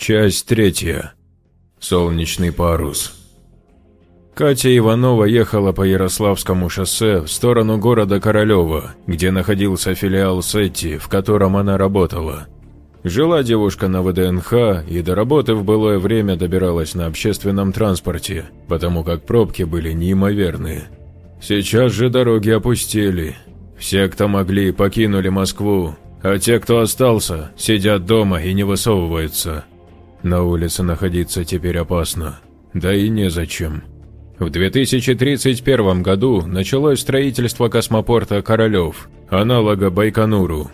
Часть третья. Солнечный парус. Катя Иванова ехала по Ярославскому шоссе в сторону города Королева, где находился филиал Сетти, в котором она работала. Жила девушка на ВДНХ и до работы в былое время добиралась на общественном транспорте, потому как пробки были неимоверные. Сейчас же дороги опустели. Все, кто могли, покинули Москву, а те, кто остался, сидят дома и не высовываются. На улице находиться теперь опасно. Да и незачем. В 2031 году началось строительство космопорта Королев, аналога Байконуру.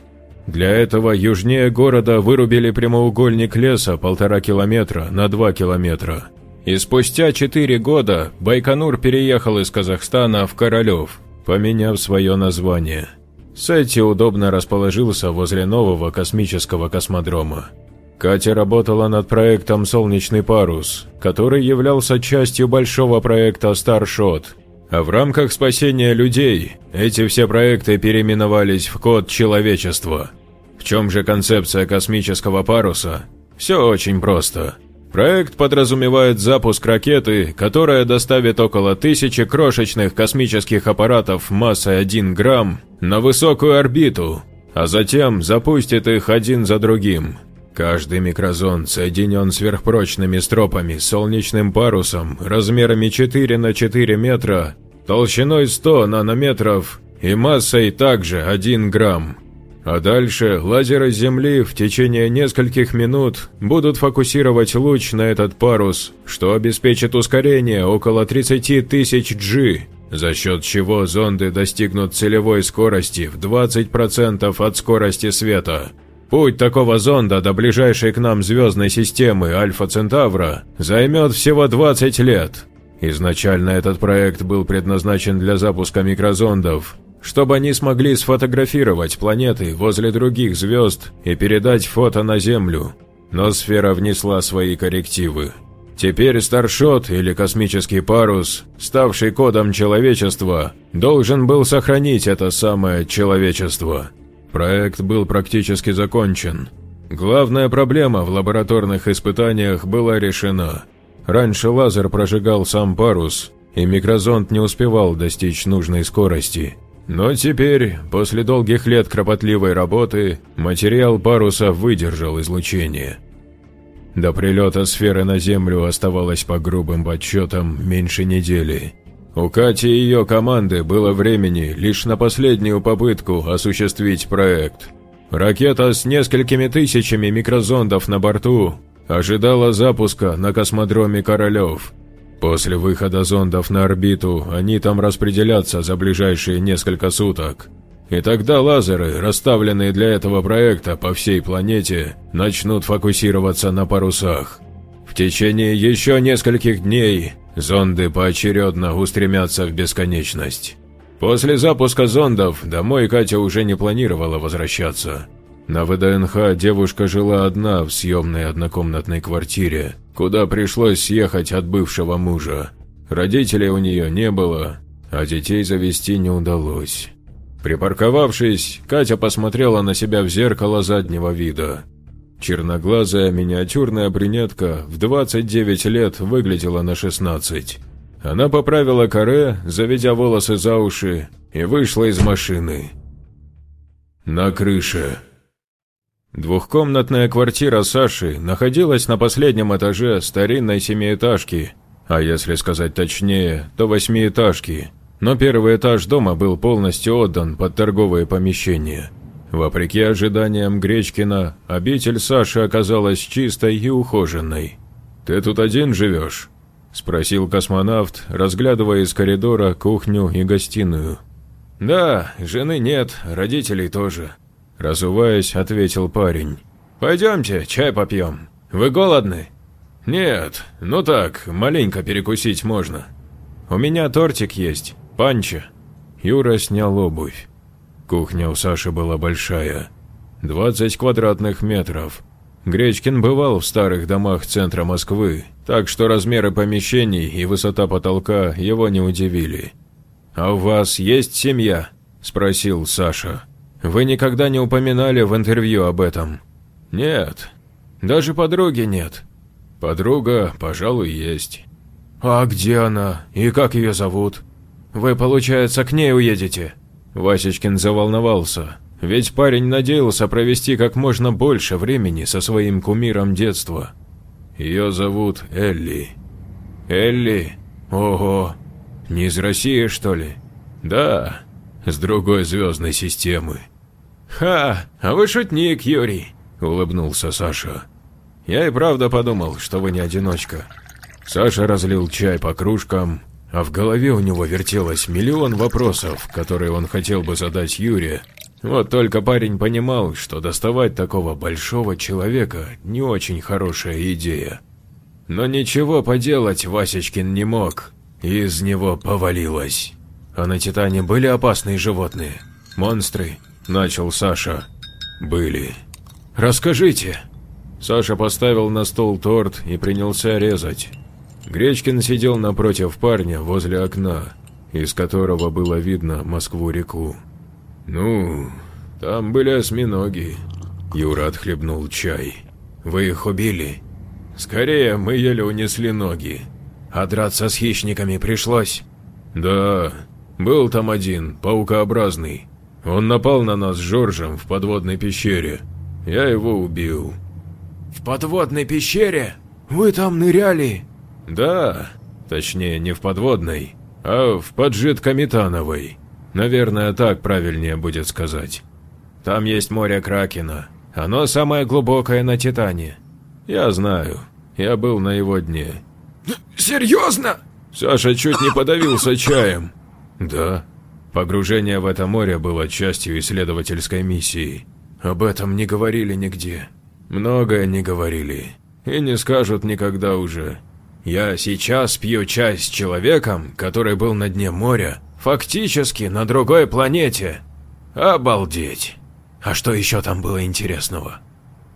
Для этого южнее города вырубили прямоугольник леса полтора километра на два километра. И спустя четыре года Байконур переехал из Казахстана в Королев, поменяв свое название. Сетти удобно расположился возле нового космического космодрома. Катя работала над проектом «Солнечный парус», который являлся частью большого проекта «Старшот». А в рамках спасения людей эти все проекты переименовались в код человечества. В чем же концепция космического паруса? Все очень просто. Проект подразумевает запуск ракеты, которая доставит около тысячи крошечных космических аппаратов массой 1 грамм на высокую орбиту, а затем запустит их один за другим, Каждый микрозон соединен сверхпрочными стропами солнечным парусом размерами 4 на 4 метра, толщиной 100 нанометров и массой также 1 грамм. А дальше лазеры Земли в течение нескольких минут будут фокусировать луч на этот парус, что обеспечит ускорение около 30 тысяч G, за счет чего зонды достигнут целевой скорости в 20% от скорости света. Путь такого зонда до ближайшей к нам звездной системы Альфа Центавра займет всего 20 лет. Изначально этот проект был предназначен для запуска микрозондов, чтобы они смогли сфотографировать планеты возле других звезд и передать фото на Землю. Но сфера внесла свои коррективы. Теперь Старшот или космический парус, ставший кодом человечества, должен был сохранить это самое человечество – Проект был практически закончен. Главная проблема в лабораторных испытаниях была решена. Раньше лазер прожигал сам парус, и микрозонд не успевал достичь нужной скорости. Но теперь, после долгих лет кропотливой работы, материал паруса выдержал излучение. До прилета сферы на Землю оставалось по грубым подсчетам меньше недели – у Кати и ее команды было времени лишь на последнюю попытку осуществить проект. Ракета с несколькими тысячами микрозондов на борту ожидала запуска на космодроме Королев. После выхода зондов на орбиту они там распределятся за ближайшие несколько суток. И тогда лазеры, расставленные для этого проекта по всей планете, начнут фокусироваться на парусах. В течение еще нескольких дней Зонды поочередно устремятся в бесконечность. После запуска зондов домой Катя уже не планировала возвращаться. На ВДНХ девушка жила одна в съемной однокомнатной квартире, куда пришлось съехать от бывшего мужа. Родителей у нее не было, а детей завести не удалось. Припарковавшись, Катя посмотрела на себя в зеркало заднего вида. Черноглазая миниатюрная брюнетка в 29 лет выглядела на 16. Она поправила каре, заведя волосы за уши, и вышла из машины. На крыше. Двухкомнатная квартира Саши находилась на последнем этаже старинной семиэтажки, а если сказать точнее, то восьмиэтажки, но первый этаж дома был полностью отдан под торговые помещения – Вопреки ожиданиям Гречкина, обитель Саши оказалась чистой и ухоженной. «Ты тут один живешь?» – спросил космонавт, разглядывая из коридора кухню и гостиную. «Да, жены нет, родителей тоже», – разуваясь, ответил парень. «Пойдемте, чай попьем. Вы голодны?» «Нет, ну так, маленько перекусить можно. У меня тортик есть, панча». Юра снял обувь. Кухня у Саши была большая. 20 квадратных метров. Гречкин бывал в старых домах центра Москвы, так что размеры помещений и высота потолка его не удивили. «А у вас есть семья?» – спросил Саша. «Вы никогда не упоминали в интервью об этом?» «Нет». Даже подруги нет. Подруга, пожалуй, есть. А где она? И как ее зовут? Вы, получается, к ней уедете? Васечкин заволновался, ведь парень надеялся провести как можно больше времени со своим кумиром детства. Ее зовут Элли. Элли? Ого. Не из России, что ли? Да, с другой звездной системы. Ха, а вы шутник, Юрий, улыбнулся Саша. Я и правда подумал, что вы не одиночка. Саша разлил чай по кружкам, а в голове у него вертелось миллион вопросов, которые он хотел бы задать Юре. Вот только парень понимал, что доставать такого большого человека не очень хорошая идея. Но ничего поделать Васечкин не мог, из него повалилось. А на Титане были опасные животные? Монстры? Начал Саша. Были. Расскажите. Саша поставил на стол торт и принялся резать. Гречкин сидел напротив парня возле окна, из которого было видно Москву-реку. «Ну, там были осьминоги». Юра отхлебнул чай. «Вы их убили?» «Скорее, мы еле унесли ноги. А драться с хищниками пришлось?» «Да, был там один, паукообразный. Он напал на нас с Жоржем в подводной пещере. Я его убил». «В подводной пещере? Вы там ныряли?» Да, точнее не в подводной, а в поджидкометановой. Наверное, так правильнее будет сказать. Там есть море Кракена. Оно самое глубокое на Титане. Я знаю. Я был на его дне. Серьезно? Саша чуть не подавился чаем. Да. Погружение в это море было частью исследовательской миссии. Об этом не говорили нигде. Многое не говорили. И не скажут никогда уже. Я сейчас пью чай с человеком, который был на дне моря, фактически на другой планете. Обалдеть. А что еще там было интересного?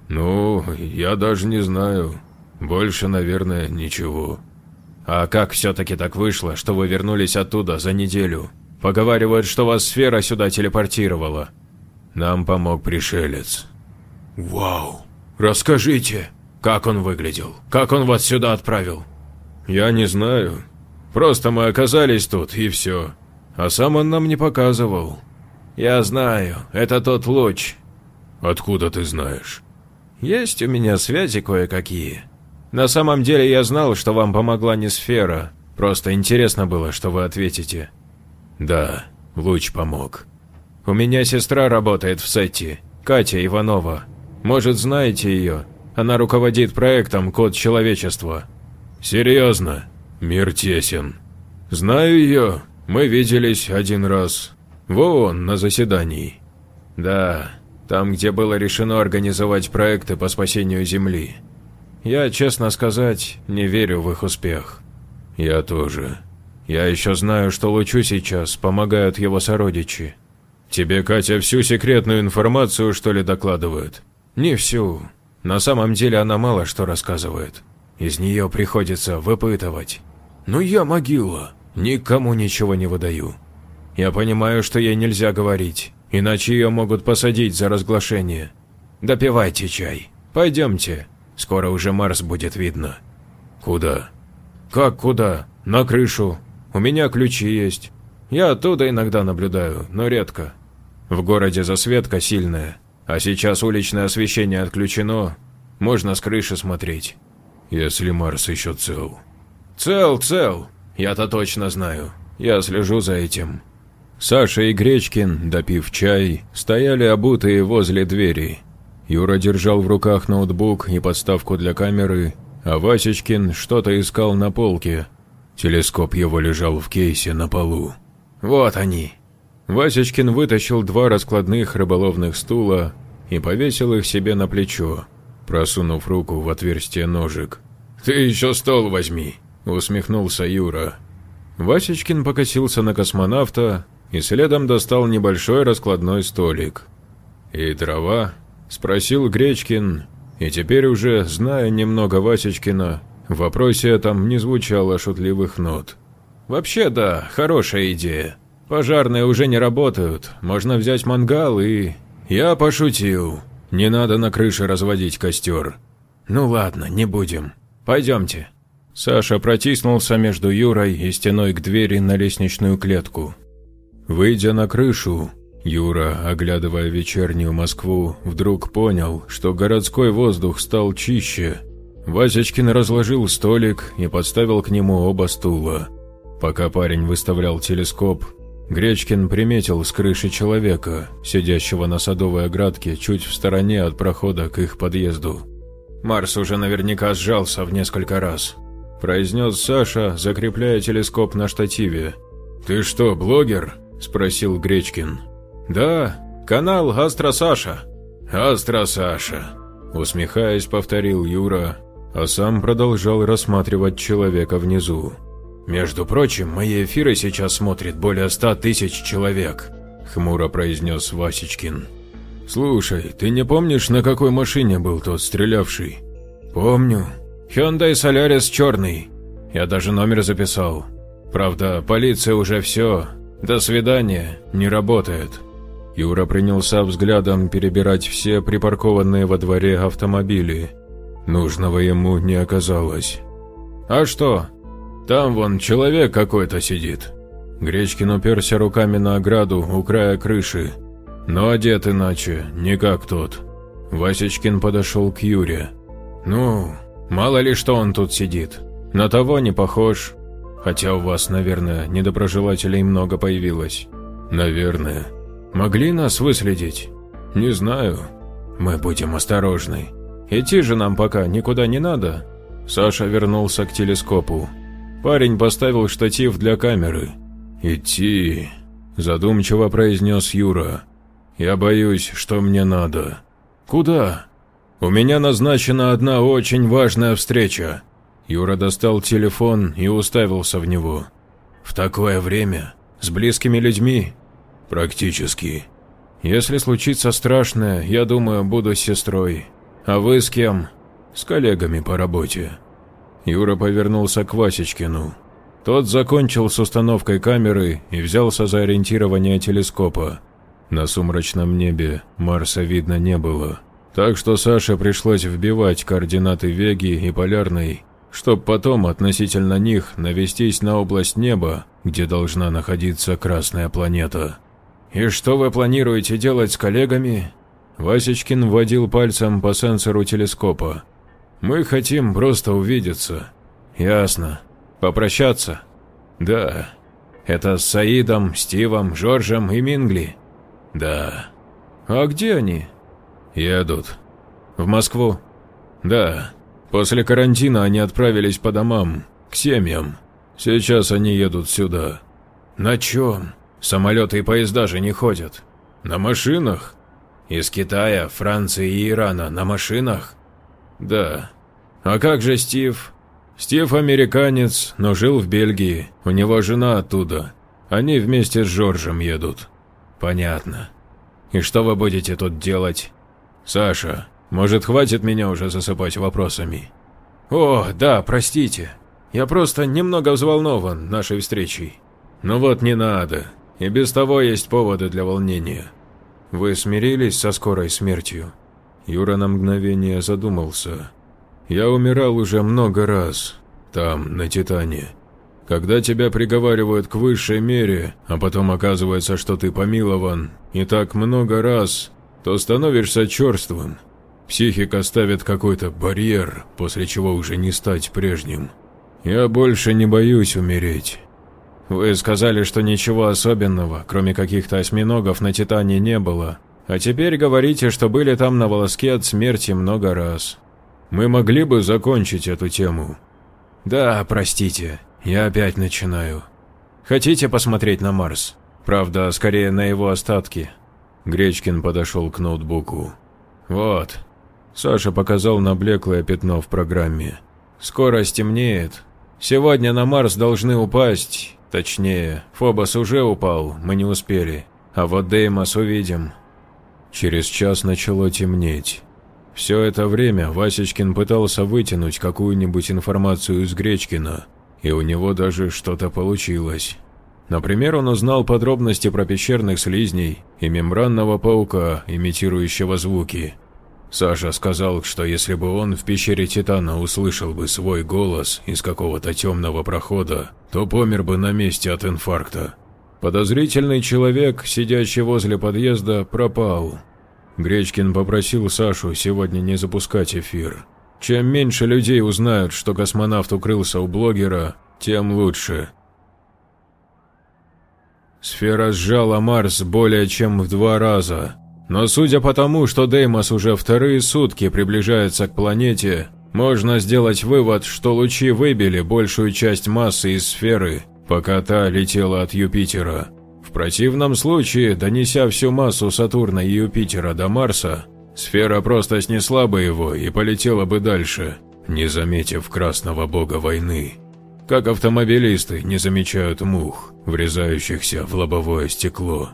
Ну, я даже не знаю. Больше, наверное, ничего. А как все-таки так вышло, что вы вернулись оттуда за неделю? Поговаривают, что вас сфера сюда телепортировала. Нам помог пришелец. Вау. Расскажите, как он выглядел? Как он вас сюда отправил? «Я не знаю. Просто мы оказались тут, и все. А сам он нам не показывал». «Я знаю, это тот луч». «Откуда ты знаешь?» «Есть у меня связи кое-какие. На самом деле я знал, что вам помогла не сфера. Просто интересно было, что вы ответите». «Да, луч помог. У меня сестра работает в сети, Катя Иванова. Может, знаете ее? Она руководит проектом «Код человечества». «Серьезно, мир тесен. Знаю ее, мы виделись один раз. Вон, на заседании. Да, там, где было решено организовать проекты по спасению Земли. Я, честно сказать, не верю в их успех. Я тоже. Я еще знаю, что Лучу сейчас помогают его сородичи. Тебе Катя всю секретную информацию, что ли, докладывает? Не всю. На самом деле она мало что рассказывает. Из нее приходится выпытывать. Но «Ну, я могила, никому ничего не выдаю. Я понимаю, что ей нельзя говорить, иначе ее могут посадить за разглашение. Допивайте чай. Пойдемте, скоро уже Марс будет видно. Куда? Как куда? На крышу. У меня ключи есть. Я оттуда иногда наблюдаю, но редко. В городе засветка сильная, а сейчас уличное освещение отключено, можно с крыши смотреть если Марс еще цел. Цел, цел. Я-то точно знаю. Я слежу за этим. Саша и Гречкин, допив чай, стояли обутые возле двери. Юра держал в руках ноутбук и подставку для камеры, а Васечкин что-то искал на полке. Телескоп его лежал в кейсе на полу. «Вот они!» Васечкин вытащил два раскладных рыболовных стула и повесил их себе на плечо просунув руку в отверстие ножик. «Ты еще стол возьми», – усмехнулся Юра. Васечкин покосился на космонавта и следом достал небольшой раскладной столик. «И дрова?» – спросил Гречкин, и теперь уже, зная немного Васечкина, в вопросе этом не звучало шутливых нот. «Вообще да, хорошая идея. Пожарные уже не работают, можно взять мангал и...» «Я пошутил», не надо на крыше разводить костер. Ну ладно, не будем. Пойдемте. Саша протиснулся между Юрой и стеной к двери на лестничную клетку. Выйдя на крышу, Юра, оглядывая вечернюю Москву, вдруг понял, что городской воздух стал чище. Васечкин разложил столик и подставил к нему оба стула. Пока парень выставлял телескоп, Гречкин приметил с крыши человека, сидящего на садовой оградке чуть в стороне от прохода к их подъезду. «Марс уже наверняка сжался в несколько раз», – произнес Саша, закрепляя телескоп на штативе. «Ты что, блогер?» – спросил Гречкин. «Да, канал Астра Саша». «Астра Саша», – усмехаясь, повторил Юра, а сам продолжал рассматривать человека внизу. «Между прочим, мои эфиры сейчас смотрит более ста тысяч человек», – хмуро произнес Васечкин. «Слушай, ты не помнишь, на какой машине был тот стрелявший?» «Помню. Hyundai Solaris черный. Я даже номер записал. Правда, полиция уже все. До свидания. Не работает». Юра принялся взглядом перебирать все припаркованные во дворе автомобили. Нужного ему не оказалось. «А что? Там вон человек какой-то сидит». Гречкин уперся руками на ограду у края крыши. Но одет иначе, не как тот. Васечкин подошел к Юре. «Ну, мало ли что он тут сидит. На того не похож. Хотя у вас, наверное, недоброжелателей много появилось». «Наверное», Могли нас выследить? Не знаю. Мы будем осторожны. Идти же нам пока никуда не надо. Саша вернулся к телескопу. Парень поставил штатив для камеры. «Идти», – задумчиво произнес Юра. «Я боюсь, что мне надо». «Куда?» «У меня назначена одна очень важная встреча». Юра достал телефон и уставился в него. «В такое время? С близкими людьми?» «Практически. Если случится страшное, я думаю, буду с сестрой. А вы с кем?» «С коллегами по работе». Юра повернулся к Васечкину. Тот закончил с установкой камеры и взялся за ориентирование телескопа. На сумрачном небе Марса видно не было, так что Саше пришлось вбивать координаты Веги и Полярной, чтобы потом относительно них навестись на область неба, где должна находиться Красная планета. «И что вы планируете делать с коллегами?» Васечкин вводил пальцем по сенсору телескопа. «Мы хотим просто увидеться». «Ясно. Попрощаться?» «Да». «Это с Саидом, Стивом, Жоржем и Мингли?» «Да». «А где они?» «Едут». «В Москву?» «Да. После карантина они отправились по домам, к семьям. Сейчас они едут сюда». «На чем?» Самолеты и поезда же не ходят. На машинах? Из Китая, Франции и Ирана на машинах? Да. А как же Стив? Стив американец, но жил в Бельгии. У него жена оттуда. Они вместе с Жоржем едут. Понятно. И что вы будете тут делать? Саша, может, хватит меня уже засыпать вопросами? О, да, простите. Я просто немного взволнован нашей встречей. Ну вот не надо. И без того есть поводы для волнения. Вы смирились со скорой смертью? Юра на мгновение задумался. Я умирал уже много раз. Там, на Титане. Когда тебя приговаривают к высшей мере, а потом оказывается, что ты помилован, и так много раз, то становишься черствым. Психика ставит какой-то барьер, после чего уже не стать прежним. Я больше не боюсь умереть. Вы сказали, что ничего особенного, кроме каких-то осьминогов на Титане не было. А теперь говорите, что были там на волоске от смерти много раз. Мы могли бы закончить эту тему. Да, простите, я опять начинаю. Хотите посмотреть на Марс? Правда, скорее на его остатки. Гречкин подошел к ноутбуку. Вот. Саша показал на блеклое пятно в программе. Скоро стемнеет. Сегодня на Марс должны упасть Точнее, Фобос уже упал, мы не успели. А вот Деймос увидим. Через час начало темнеть. Все это время Васечкин пытался вытянуть какую-нибудь информацию из Гречкина, и у него даже что-то получилось. Например, он узнал подробности про пещерных слизней и мембранного паука, имитирующего звуки. Саша сказал, что если бы он в пещере Титана услышал бы свой голос из какого-то темного прохода, то помер бы на месте от инфаркта. Подозрительный человек, сидящий возле подъезда, пропал. Гречкин попросил Сашу сегодня не запускать эфир. Чем меньше людей узнают, что космонавт укрылся у блогера, тем лучше. Сфера сжала Марс более чем в два раза, но судя по тому, что Деймос уже вторые сутки приближается к планете, можно сделать вывод, что лучи выбили большую часть массы из сферы, пока та летела от Юпитера. В противном случае, донеся всю массу Сатурна и Юпитера до Марса, сфера просто снесла бы его и полетела бы дальше, не заметив красного бога войны. Как автомобилисты не замечают мух, врезающихся в лобовое стекло.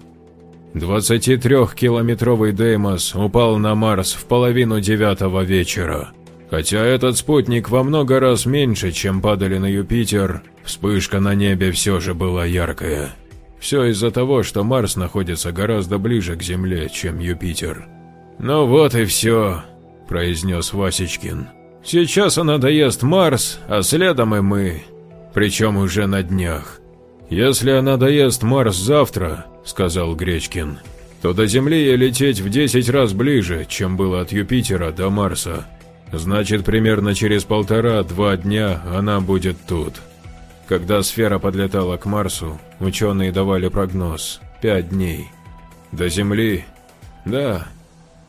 23-километровый Деймос упал на Марс в половину девятого вечера. Хотя этот спутник во много раз меньше, чем падали на Юпитер, вспышка на небе все же была яркая. Все из-за того, что Марс находится гораздо ближе к Земле, чем Юпитер. «Ну вот и все», – произнес Васечкин. «Сейчас она доест Марс, а следом и мы. Причем уже на днях. Если она доест Марс завтра, сказал Гречкин, то до Земли ей лететь в 10 раз ближе, чем было от Юпитера до Марса. Значит, примерно через полтора-два дня она будет тут. Когда сфера подлетала к Марсу, ученые давали прогноз – пять дней. До Земли? Да.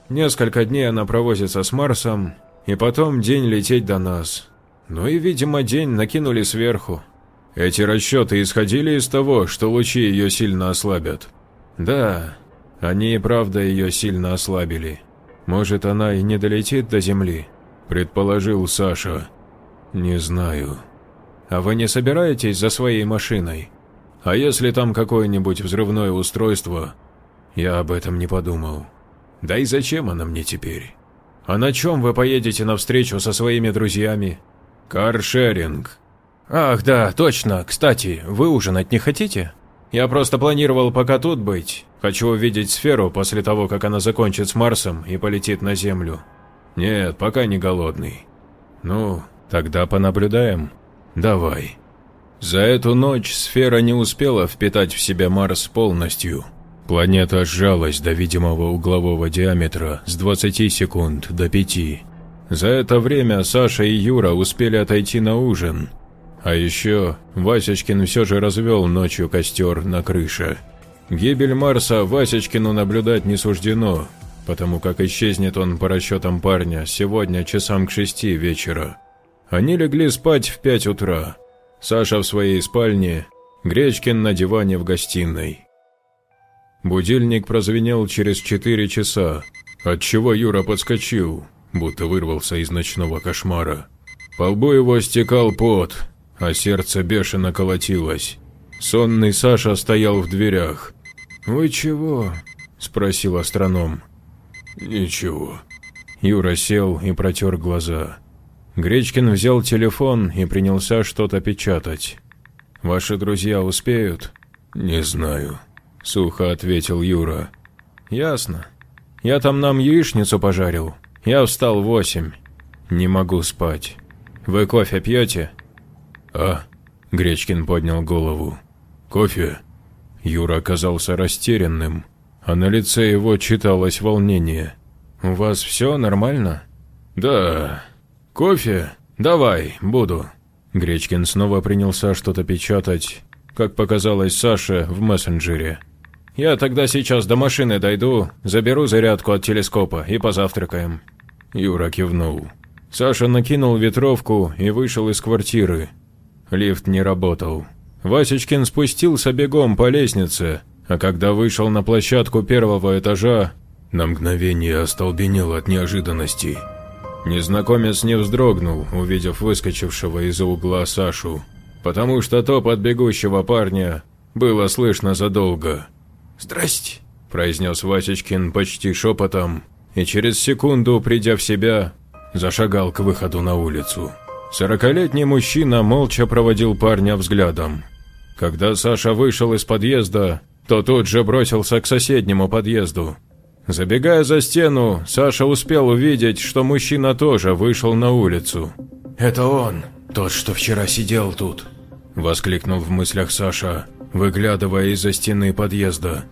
Несколько дней она провозится с Марсом, и потом день лететь до нас. Ну и, видимо, день накинули сверху. Эти расчеты исходили из того, что лучи ее сильно ослабят. Да, они и правда ее сильно ослабили. Может, она и не долетит до земли, предположил Саша. Не знаю. А вы не собираетесь за своей машиной? А если там какое-нибудь взрывное устройство? Я об этом не подумал. Да и зачем она мне теперь? А на чем вы поедете навстречу со своими друзьями? Каршеринг, «Ах, да, точно. Кстати, вы ужинать не хотите? Я просто планировал пока тут быть. Хочу увидеть сферу после того, как она закончит с Марсом и полетит на Землю». «Нет, пока не голодный». «Ну, тогда понаблюдаем. Давай». За эту ночь сфера не успела впитать в себя Марс полностью. Планета сжалась до видимого углового диаметра с 20 секунд до 5. За это время Саша и Юра успели отойти на ужин, а еще Васечкин все же развел ночью костер на крыше. Гибель Марса Васечкину наблюдать не суждено, потому как исчезнет он по расчетам парня сегодня часам к шести вечера. Они легли спать в пять утра. Саша в своей спальне, Гречкин на диване в гостиной. Будильник прозвенел через четыре часа, отчего Юра подскочил, будто вырвался из ночного кошмара. По лбу его стекал пот, а сердце бешено колотилось. Сонный Саша стоял в дверях. «Вы чего?» – спросил астроном. «Ничего». Юра сел и протер глаза. Гречкин взял телефон и принялся что-то печатать. «Ваши друзья успеют?» «Не знаю», – сухо ответил Юра. «Ясно. Я там нам яичницу пожарил. Я встал в восемь. Не могу спать. Вы кофе пьете?» «А?» – Гречкин поднял голову. «Кофе?» Юра оказался растерянным, а на лице его читалось волнение. «У вас все нормально?» «Да. Кофе? Давай, буду». Гречкин снова принялся что-то печатать, как показалось Саше в мессенджере. «Я тогда сейчас до машины дойду, заберу зарядку от телескопа и позавтракаем». Юра кивнул. Саша накинул ветровку и вышел из квартиры, Лифт не работал. Васечкин спустился бегом по лестнице, а когда вышел на площадку первого этажа, на мгновение остолбенел от неожиданности. Незнакомец не вздрогнул, увидев выскочившего из-за угла Сашу, потому что топ от бегущего парня было слышно задолго. «Здрасте», – произнес Васечкин почти шепотом, и через секунду, придя в себя, зашагал к выходу на улицу. Сорокалетний мужчина молча проводил парня взглядом. Когда Саша вышел из подъезда, то тут же бросился к соседнему подъезду. Забегая за стену, Саша успел увидеть, что мужчина тоже вышел на улицу. «Это он, тот, что вчера сидел тут», – воскликнул в мыслях Саша, выглядывая из-за стены подъезда.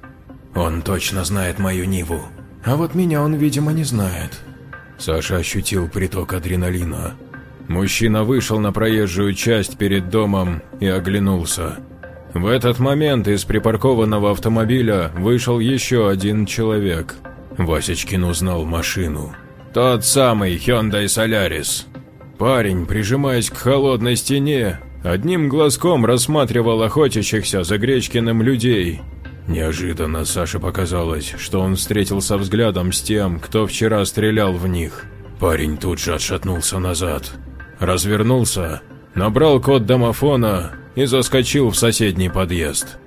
«Он точно знает мою Ниву, а вот меня он, видимо, не знает». Саша ощутил приток адреналина. Мужчина вышел на проезжую часть перед домом и оглянулся. В этот момент из припаркованного автомобиля вышел еще один человек. Васечкин узнал машину. Тот самый Hyundai Solaris. Парень, прижимаясь к холодной стене, одним глазком рассматривал охотящихся за Гречкиным людей. Неожиданно Саше показалось, что он встретился взглядом с тем, кто вчера стрелял в них. Парень тут же отшатнулся назад. Развернулся, набрал код домофона и заскочил в соседний подъезд.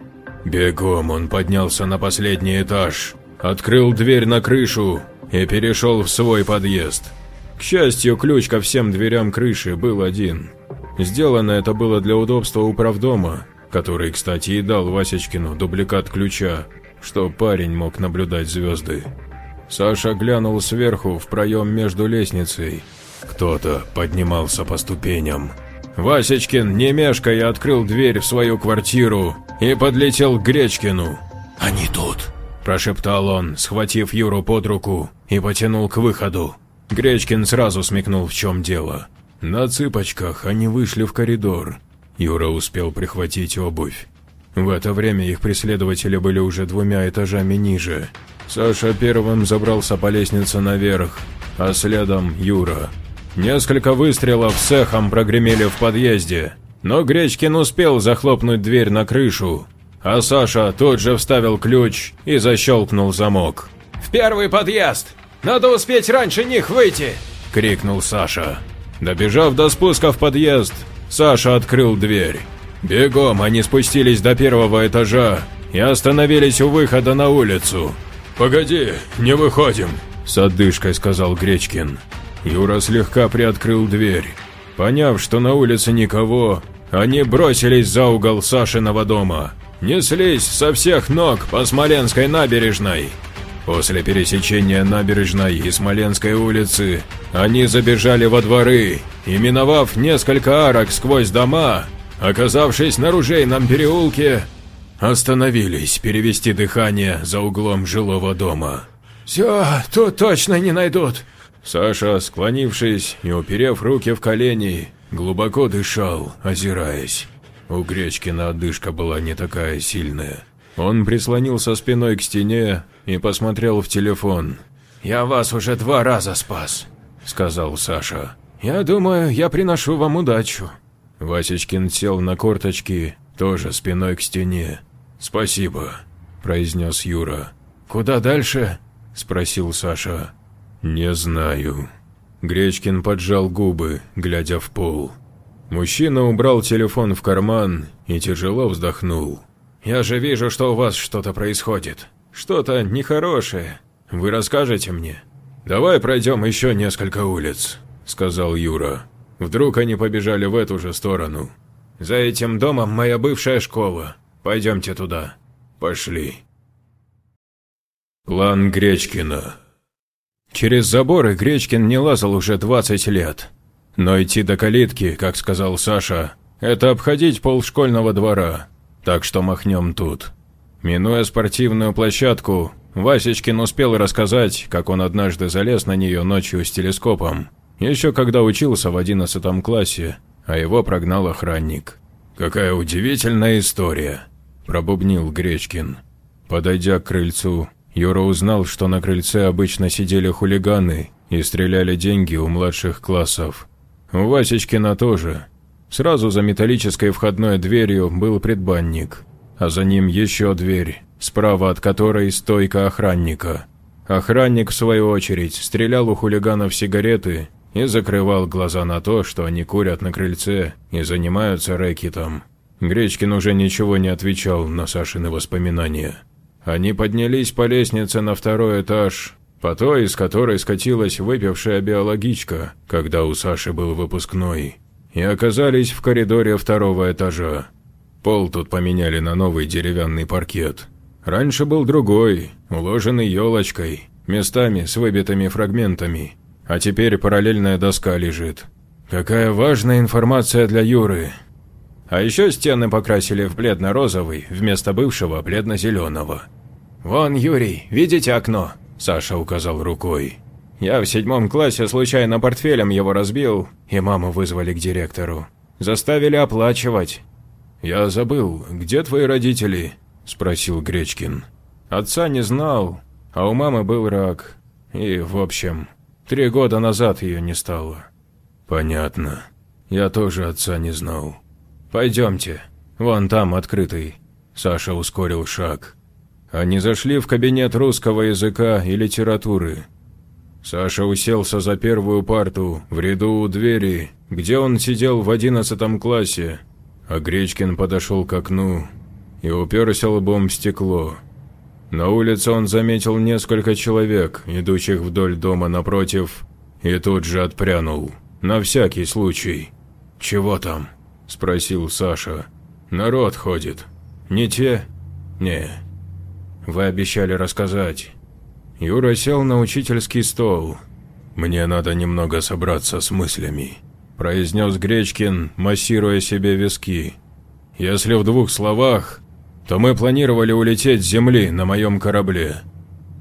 Бегом он поднялся на последний этаж, открыл дверь на крышу и перешел в свой подъезд. К счастью, ключ ко всем дверям крыши был один. Сделано это было для удобства управдома, который, кстати, и дал Васечкину дубликат ключа, что парень мог наблюдать звезды. Саша глянул сверху в проем между лестницей. Кто-то поднимался по ступеням. Васечкин, не мешкая, открыл дверь в свою квартиру и подлетел к Гречкину. «Они тут!» – прошептал он, схватив Юру под руку и потянул к выходу. Гречкин сразу смекнул, в чем дело. На цыпочках они вышли в коридор. Юра успел прихватить обувь. В это время их преследователи были уже двумя этажами ниже. Саша первым забрался по лестнице наверх, а следом Юра. Несколько выстрелов с эхом прогремели в подъезде, но Гречкин успел захлопнуть дверь на крышу, а Саша тут же вставил ключ и защелкнул замок. «В первый подъезд! Надо успеть раньше них выйти!» – крикнул Саша. Добежав до спуска в подъезд, Саша открыл дверь. Бегом они спустились до первого этажа и остановились у выхода на улицу. «Погоди, не выходим», – с отдышкой сказал Гречкин. Юра слегка приоткрыл дверь. Поняв, что на улице никого, они бросились за угол Сашиного дома. Неслись со всех ног по Смоленской набережной. После пересечения набережной и Смоленской улицы они забежали во дворы и, миновав несколько арок сквозь дома, оказавшись на ружейном переулке, остановились перевести дыхание за углом жилого дома. «Все, тут точно не найдут», Саша, склонившись и уперев руки в колени, глубоко дышал, озираясь. У Гречкина одышка была не такая сильная. Он прислонился спиной к стене и посмотрел в телефон. «Я вас уже два раза спас», — сказал Саша. «Я думаю, я приношу вам удачу». Васечкин сел на корточки, тоже спиной к стене. «Спасибо», – произнес Юра. «Куда дальше?» – спросил Саша. «Не знаю». Гречкин поджал губы, глядя в пол. Мужчина убрал телефон в карман и тяжело вздохнул. «Я же вижу, что у вас что-то происходит. Что-то нехорошее. Вы расскажете мне?» «Давай пройдем еще несколько улиц», – сказал Юра. Вдруг они побежали в эту же сторону. «За этим домом моя бывшая школа. Пойдемте туда». «Пошли». План Гречкина Через заборы Гречкин не лазал уже 20 лет. Но идти до калитки, как сказал Саша, это обходить полшкольного двора, так что махнем тут. Минуя спортивную площадку, Васечкин успел рассказать, как он однажды залез на нее ночью с телескопом, еще когда учился в 11 классе, а его прогнал охранник. «Какая удивительная история», – пробубнил Гречкин. Подойдя к крыльцу, Юра узнал, что на крыльце обычно сидели хулиганы и стреляли деньги у младших классов. У Васечкина тоже. Сразу за металлической входной дверью был предбанник, а за ним еще дверь, справа от которой стойка охранника. Охранник, в свою очередь, стрелял у хулиганов сигареты и закрывал глаза на то, что они курят на крыльце и занимаются рэкетом. Гречкин уже ничего не отвечал на Сашины воспоминания. Они поднялись по лестнице на второй этаж, по той, из которой скатилась выпившая биологичка, когда у Саши был выпускной, и оказались в коридоре второго этажа. Пол тут поменяли на новый деревянный паркет. Раньше был другой, уложенный елочкой, местами с выбитыми фрагментами, а теперь параллельная доска лежит. Какая важная информация для Юры. А еще стены покрасили в бледно-розовый вместо бывшего бледно-зеленого. «Вон, Юрий, видите окно?» – Саша указал рукой. «Я в седьмом классе случайно портфелем его разбил, и маму вызвали к директору. Заставили оплачивать». «Я забыл, где твои родители?» – спросил Гречкин. «Отца не знал, а у мамы был рак. И, в общем, три года назад ее не стало». «Понятно. Я тоже отца не знал». «Пойдемте. Вон там, открытый». Саша ускорил шаг. Они зашли в кабинет русского языка и литературы. Саша уселся за первую парту в ряду у двери, где он сидел в одиннадцатом классе, а Гречкин подошел к окну и уперся лбом в стекло. На улице он заметил несколько человек, идущих вдоль дома напротив, и тут же отпрянул. На всякий случай. «Чего там?» – спросил Саша. «Народ ходит. Не те?» «Не. Вы обещали рассказать». Юра сел на учительский стол. «Мне надо немного собраться с мыслями», – произнес Гречкин, массируя себе виски. «Если в двух словах, то мы планировали улететь с Земли на моем корабле».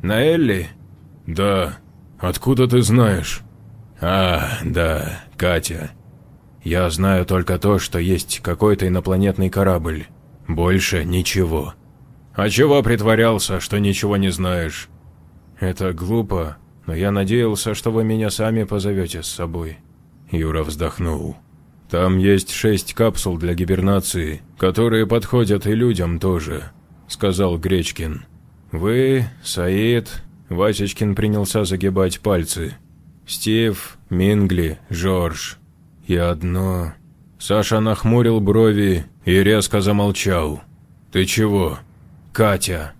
«На Элли?» «Да. Откуда ты знаешь?» «А, да, Катя. Я знаю только то, что есть какой-то инопланетный корабль. Больше ничего». «А чего притворялся, что ничего не знаешь?» «Это глупо, но я надеялся, что вы меня сами позовете с собой». Юра вздохнул. «Там есть шесть капсул для гибернации, которые подходят и людям тоже», — сказал Гречкин. «Вы, Саид...» Васечкин принялся загибать пальцы. Стив, Мингли, Жорж. И одно... Саша нахмурил брови и резко замолчал. «Ты чего?» «Катя».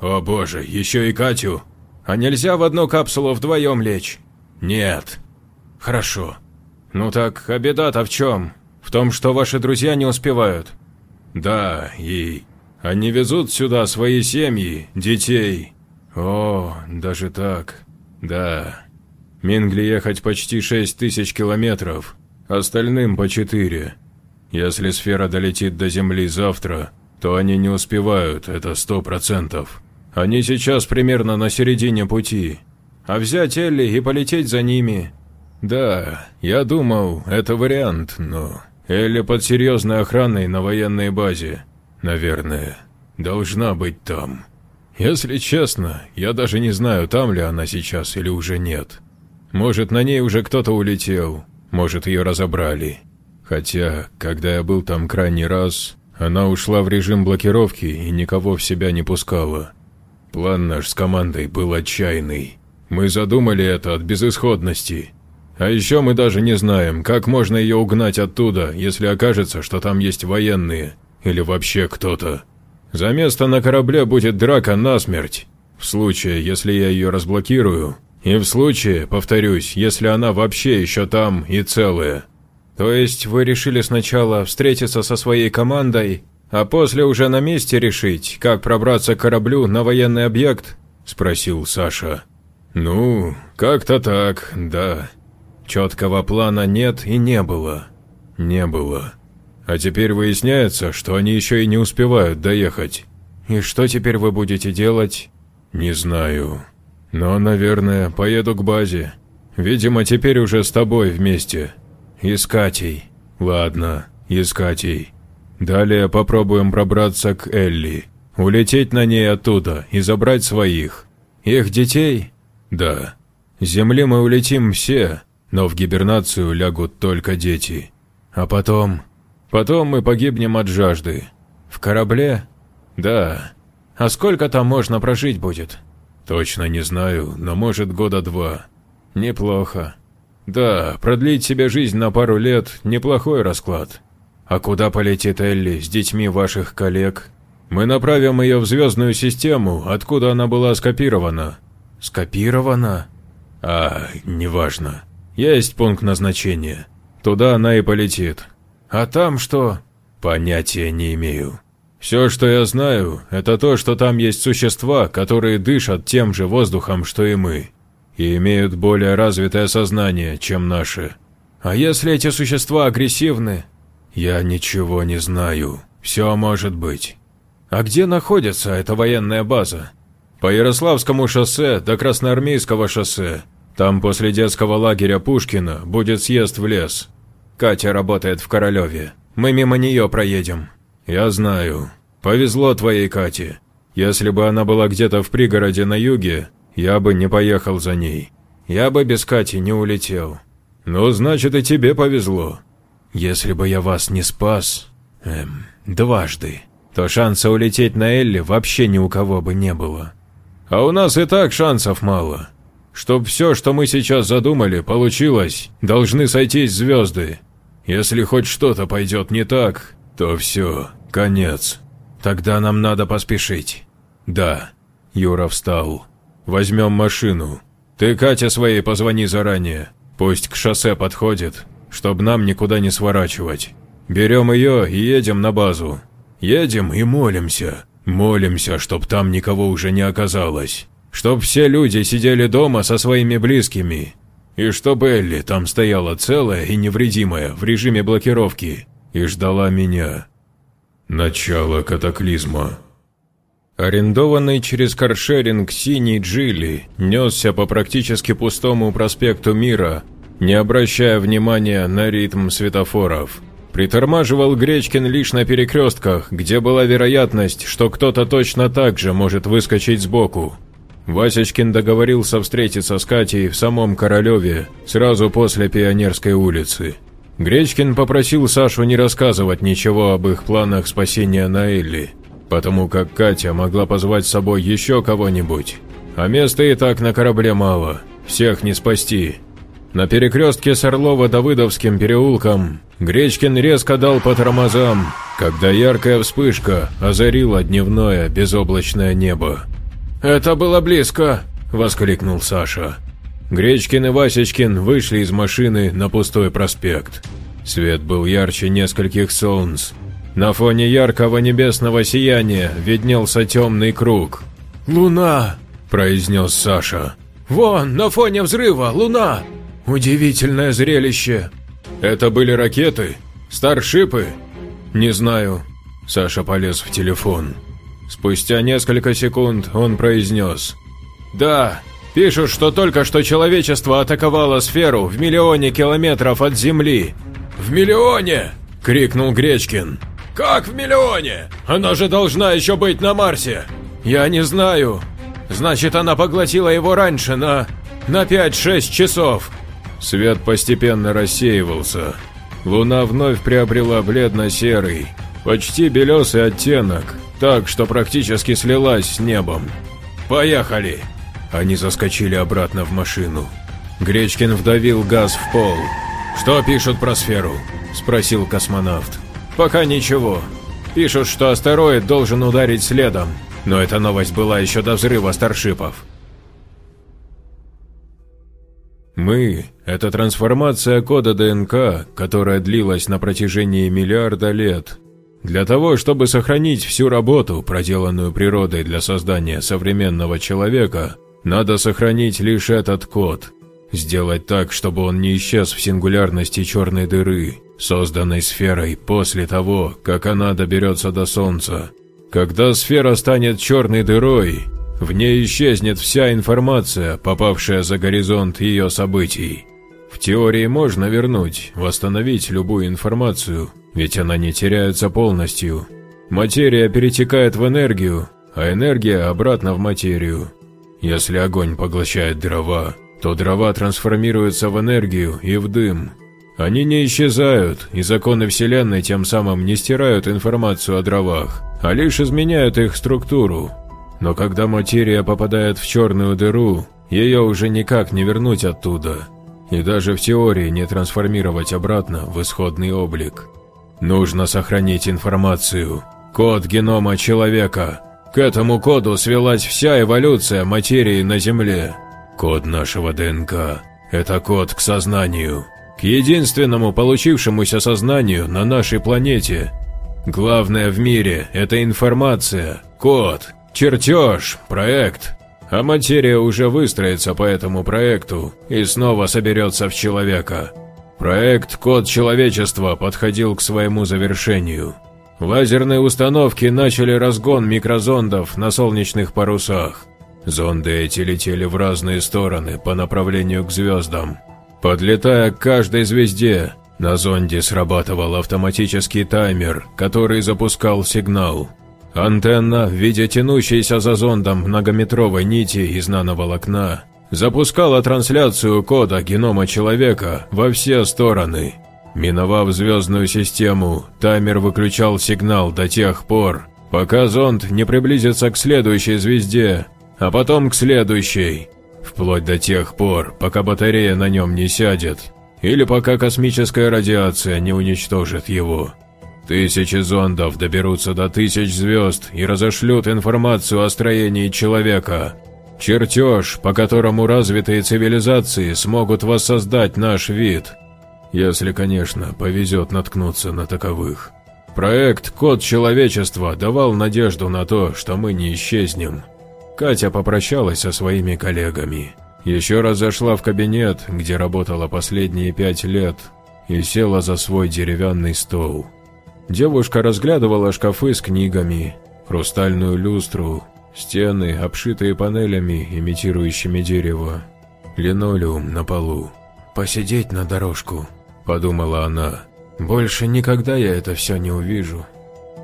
«О боже, еще и Катю?» «А нельзя в одну капсулу вдвоем лечь?» «Нет». «Хорошо. Ну так, а беда-то в чем? В том, что ваши друзья не успевают?» «Да, и... Они везут сюда свои семьи, детей». «О, даже так. Да. Мингли ехать почти шесть тысяч километров, остальным по четыре. Если сфера долетит до Земли завтра, то они не успевают, это сто процентов. Они сейчас примерно на середине пути. А взять Элли и полететь за ними... Да, я думал, это вариант, но... Элли под серьезной охраной на военной базе. Наверное, должна быть там. Если честно, я даже не знаю, там ли она сейчас или уже нет. Может, на ней уже кто-то улетел, может, ее разобрали. Хотя, когда я был там крайний раз, она ушла в режим блокировки и никого в себя не пускала. План наш с командой был отчаянный. Мы задумали это от безысходности. А еще мы даже не знаем, как можно ее угнать оттуда, если окажется, что там есть военные или вообще кто-то. За место на корабле будет драка насмерть. В случае, если я ее разблокирую, и в случае, повторюсь, если она вообще еще там и целая. То есть вы решили сначала встретиться со своей командой, а после уже на месте решить, как пробраться к кораблю на военный объект? Спросил Саша. Ну, как-то так, да. Четкого плана нет и не было. Не было. А теперь выясняется, что они еще и не успевают доехать. И что теперь вы будете делать? Не знаю. Но, наверное, поеду к базе. Видимо, теперь уже с тобой вместе. И с Катей. Ладно, и с Катей. Далее попробуем пробраться к Элли. Улететь на ней оттуда и забрать своих. Их детей? Да. С Земли мы улетим все, но в гибернацию лягут только дети. А потом... Потом мы погибнем от жажды. В корабле? Да. А сколько там можно прожить будет? Точно не знаю, но может года два. Неплохо. Да, продлить себе жизнь на пару лет – неплохой расклад. А куда полетит Элли с детьми ваших коллег? Мы направим ее в звездную систему, откуда она была скопирована. Скопирована? А, неважно. Есть пункт назначения. Туда она и полетит. А там что? Понятия не имею. Все, что я знаю, это то, что там есть существа, которые дышат тем же воздухом, что и мы, и имеют более развитое сознание, чем наши. А если эти существа агрессивны? Я ничего не знаю. Все может быть. А где находится эта военная база? По Ярославскому шоссе до Красноармейского шоссе. Там после детского лагеря Пушкина будет съезд в лес. Катя работает в Королеве. Мы мимо нее проедем. Я знаю. Повезло твоей Кате. Если бы она была где-то в пригороде на юге, я бы не поехал за ней. Я бы без Кати не улетел. Ну, значит, и тебе повезло. Если бы я вас не спас, эм, дважды, то шанса улететь на Элли вообще ни у кого бы не было. А у нас и так шансов мало. Чтоб все, что мы сейчас задумали, получилось, должны сойтись звезды. Если хоть что-то пойдет не так, то все, конец. Тогда нам надо поспешить. Да. Юра встал. Возьмем машину. Ты Катя своей позвони заранее. Пусть к шоссе подходит, чтобы нам никуда не сворачивать. Берем ее и едем на базу. Едем и молимся. Молимся, чтоб там никого уже не оказалось. Чтоб все люди сидели дома со своими близкими. И чтоб Элли там стояла целая и невредимая в режиме блокировки и ждала меня. Начало катаклизма. Арендованный через каршеринг синий Джили несся по практически пустому проспекту Мира, не обращая внимания на ритм светофоров. Притормаживал Гречкин лишь на перекрестках, где была вероятность, что кто-то точно так же может выскочить сбоку. Васечкин договорился встретиться с Катей в самом Королеве, сразу после Пионерской улицы. Гречкин попросил Сашу не рассказывать ничего об их планах спасения на Элли, потому как Катя могла позвать с собой еще кого-нибудь. А места и так на корабле мало, всех не спасти. На перекрестке с Орлово-Давыдовским переулком Гречкин резко дал по тормозам, когда яркая вспышка озарила дневное безоблачное небо. «Это было близко!» – воскликнул Саша. Гречкин и Васечкин вышли из машины на пустой проспект. Свет был ярче нескольких солнц, на фоне яркого небесного сияния виднелся темный круг. «Луна!» – произнес Саша. «Вон, на фоне взрыва, луна! Удивительное зрелище!» «Это были ракеты? Старшипы?» «Не знаю». Саша полез в телефон. Спустя несколько секунд он произнес. «Да, пишут, что только что человечество атаковало сферу в миллионе километров от Земли». «В миллионе?» – крикнул Гречкин. «Как в миллионе? Она же должна еще быть на Марсе!» «Я не знаю. Значит, она поглотила его раньше, на... на 5-6 часов». Свет постепенно рассеивался. Луна вновь приобрела бледно-серый, почти белесый оттенок, так что практически слилась с небом. «Поехали!» Они заскочили обратно в машину. Гречкин вдавил газ в пол. «Что пишут про сферу?» – спросил космонавт. Пока ничего. Пишут, что астероид должен ударить следом, но эта новость была еще до взрыва старшипов. Мы – это трансформация кода ДНК, которая длилась на протяжении миллиарда лет. Для того, чтобы сохранить всю работу, проделанную природой для создания современного человека, надо сохранить лишь этот код. Сделать так, чтобы он не исчез в сингулярности черной дыры, созданной сферой после того, как она доберется до Солнца. Когда сфера станет черной дырой, в ней исчезнет вся информация, попавшая за горизонт ее событий. В теории можно вернуть, восстановить любую информацию, ведь она не теряется полностью. Материя перетекает в энергию, а энергия обратно в материю. Если огонь поглощает дрова, то дрова трансформируются в энергию и в дым, они не исчезают, и законы Вселенной тем самым не стирают информацию о дровах, а лишь изменяют их структуру. Но когда материя попадает в черную дыру, ее уже никак не вернуть оттуда, и даже в теории не трансформировать обратно в исходный облик. Нужно сохранить информацию, код генома человека. К этому коду свелась вся эволюция материи на Земле. Код нашего ДНК – это код к сознанию к единственному получившемуся сознанию на нашей планете. Главное в мире – это информация, код, чертеж, проект. А материя уже выстроится по этому проекту и снова соберется в человека. Проект «Код человечества» подходил к своему завершению. Лазерные установки начали разгон микрозондов на солнечных парусах. Зонды эти летели в разные стороны по направлению к звездам. Подлетая к каждой звезде, на зонде срабатывал автоматический таймер, который запускал сигнал. Антенна в виде тянущейся за зондом многометровой нити из нановолокна запускала трансляцию кода генома человека во все стороны. Миновав звездную систему, таймер выключал сигнал до тех пор, пока зонд не приблизится к следующей звезде, а потом к следующей, вплоть до тех пор, пока батарея на нем не сядет, или пока космическая радиация не уничтожит его. Тысячи зондов доберутся до тысяч звезд и разошлют информацию о строении человека. Чертеж, по которому развитые цивилизации смогут воссоздать наш вид. Если, конечно, повезет наткнуться на таковых. Проект «Код человечества» давал надежду на то, что мы не исчезнем. Катя попрощалась со своими коллегами. Еще раз зашла в кабинет, где работала последние пять лет, и села за свой деревянный стол. Девушка разглядывала шкафы с книгами, хрустальную люстру, стены, обшитые панелями, имитирующими дерево, линолеум на полу. «Посидеть на дорожку», – подумала она. «Больше никогда я это все не увижу».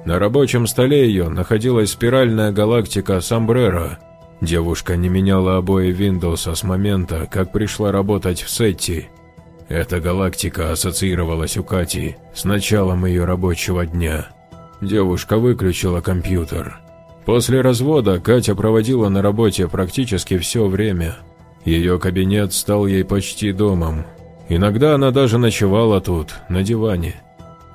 На рабочем столе ее находилась спиральная галактика Самбрера. Девушка не меняла обои Windows с момента, как пришла работать в Сетти – эта галактика ассоциировалась у Кати с началом ее рабочего дня. Девушка выключила компьютер. После развода Катя проводила на работе практически все время. Ее кабинет стал ей почти домом. Иногда она даже ночевала тут, на диване.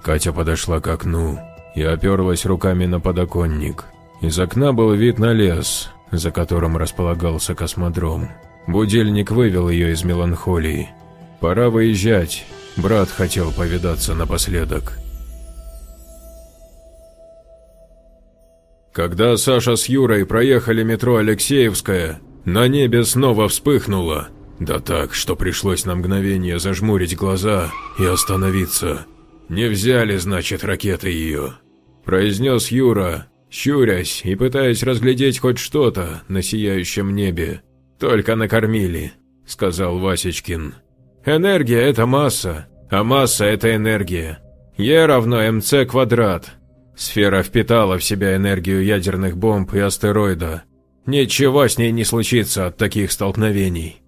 Катя подошла к окну и оперлась руками на подоконник. Из окна был вид на лес, за которым располагался космодром. Будильник вывел ее из меланхолии. Пора выезжать. Брат хотел повидаться напоследок. Когда Саша с Юрой проехали метро Алексеевская, на небе снова вспыхнуло. Да так, что пришлось на мгновение зажмурить глаза и остановиться. «Не взяли, значит, ракеты ее», – произнес Юра, щурясь и пытаясь разглядеть хоть что-то на сияющем небе. «Только накормили», – сказал Васечкин. Энергия – это масса, а масса – это энергия. Е равно МЦ квадрат. Сфера впитала в себя энергию ядерных бомб и астероида. Ничего с ней не случится от таких столкновений.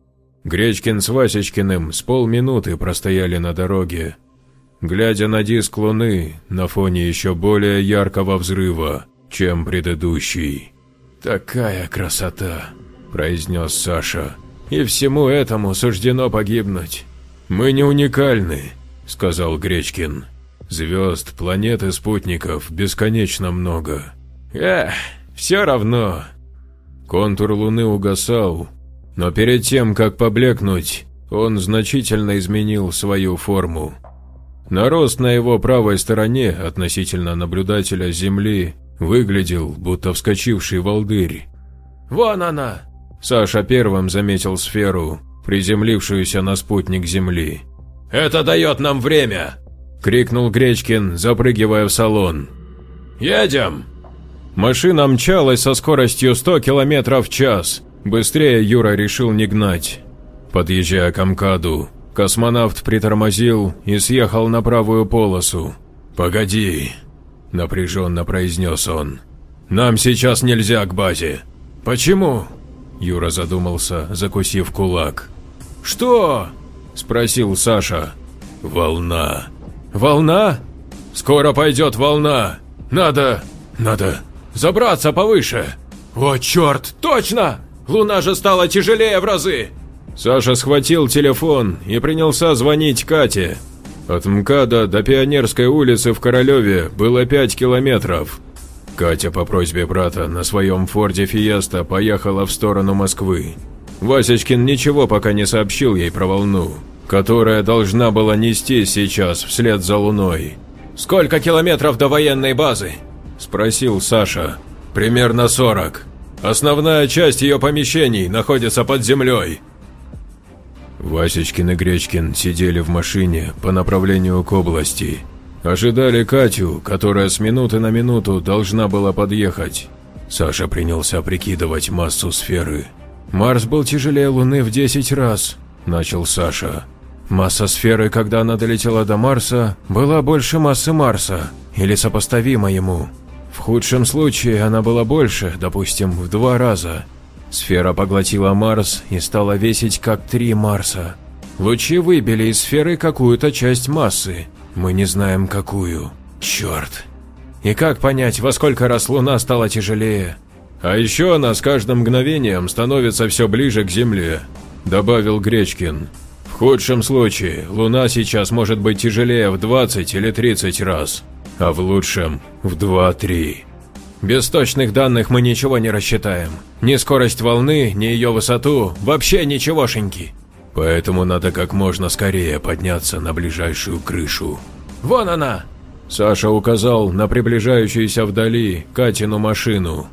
Гречкин с Васечкиным с полминуты простояли на дороге, глядя на диск Луны на фоне еще более яркого взрыва, чем предыдущий. «Такая красота!» – произнес Саша. «И всему этому суждено погибнуть. «Мы не уникальны», – сказал Гречкин. «Звезд, планет и спутников бесконечно много». «Эх, все равно». Контур Луны угасал, но перед тем, как поблекнуть, он значительно изменил свою форму. Нарост на его правой стороне относительно наблюдателя Земли выглядел, будто вскочивший волдырь. «Вон она!» Саша первым заметил сферу, приземлившуюся на спутник Земли. «Это дает нам время!» – крикнул Гречкин, запрыгивая в салон. «Едем!» Машина мчалась со скоростью 100 км в час. Быстрее Юра решил не гнать. Подъезжая к Амкаду, космонавт притормозил и съехал на правую полосу. «Погоди», – напряженно произнес он. «Нам сейчас нельзя к базе». «Почему?» Юра задумался, закусив кулак. «Что?» – спросил Саша. «Волна». «Волна? Скоро пойдет волна. Надо... надо забраться повыше». «О, черт, точно! Луна же стала тяжелее в разы!» Саша схватил телефон и принялся звонить Кате. От МКАДа до Пионерской улицы в Королеве было 5 километров. Катя по просьбе брата на своем Форде Фиеста поехала в сторону Москвы. Васечкин ничего пока не сообщил ей про волну, которая должна была нести сейчас вслед за Луной. «Сколько километров до военной базы?» – спросил Саша. «Примерно 40. Основная часть ее помещений находится под землей». Васечкин и Гречкин сидели в машине по направлению к области. Ожидали Катю, которая с минуты на минуту должна была подъехать. Саша принялся прикидывать массу сферы. «Марс был тяжелее Луны в 10 раз», – начал Саша. «Масса сферы, когда она долетела до Марса, была больше массы Марса, или сопоставима ему. В худшем случае она была больше, допустим, в два раза. Сфера поглотила Марс и стала весить как три Марса. Лучи выбили из сферы какую-то часть массы. Мы не знаем какую. Черт. И как понять, во сколько раз Луна стала тяжелее? А еще она с каждым мгновением становится все ближе к Земле, добавил Гречкин. В худшем случае Луна сейчас может быть тяжелее в 20 или 30 раз, а в лучшем в 2-3. Без точных данных мы ничего не рассчитаем. Ни скорость волны, ни ее высоту, вообще ничегошеньки. Поэтому надо как можно скорее подняться на ближайшую крышу. Вон она! Саша указал на приближающуюся вдали Катину машину.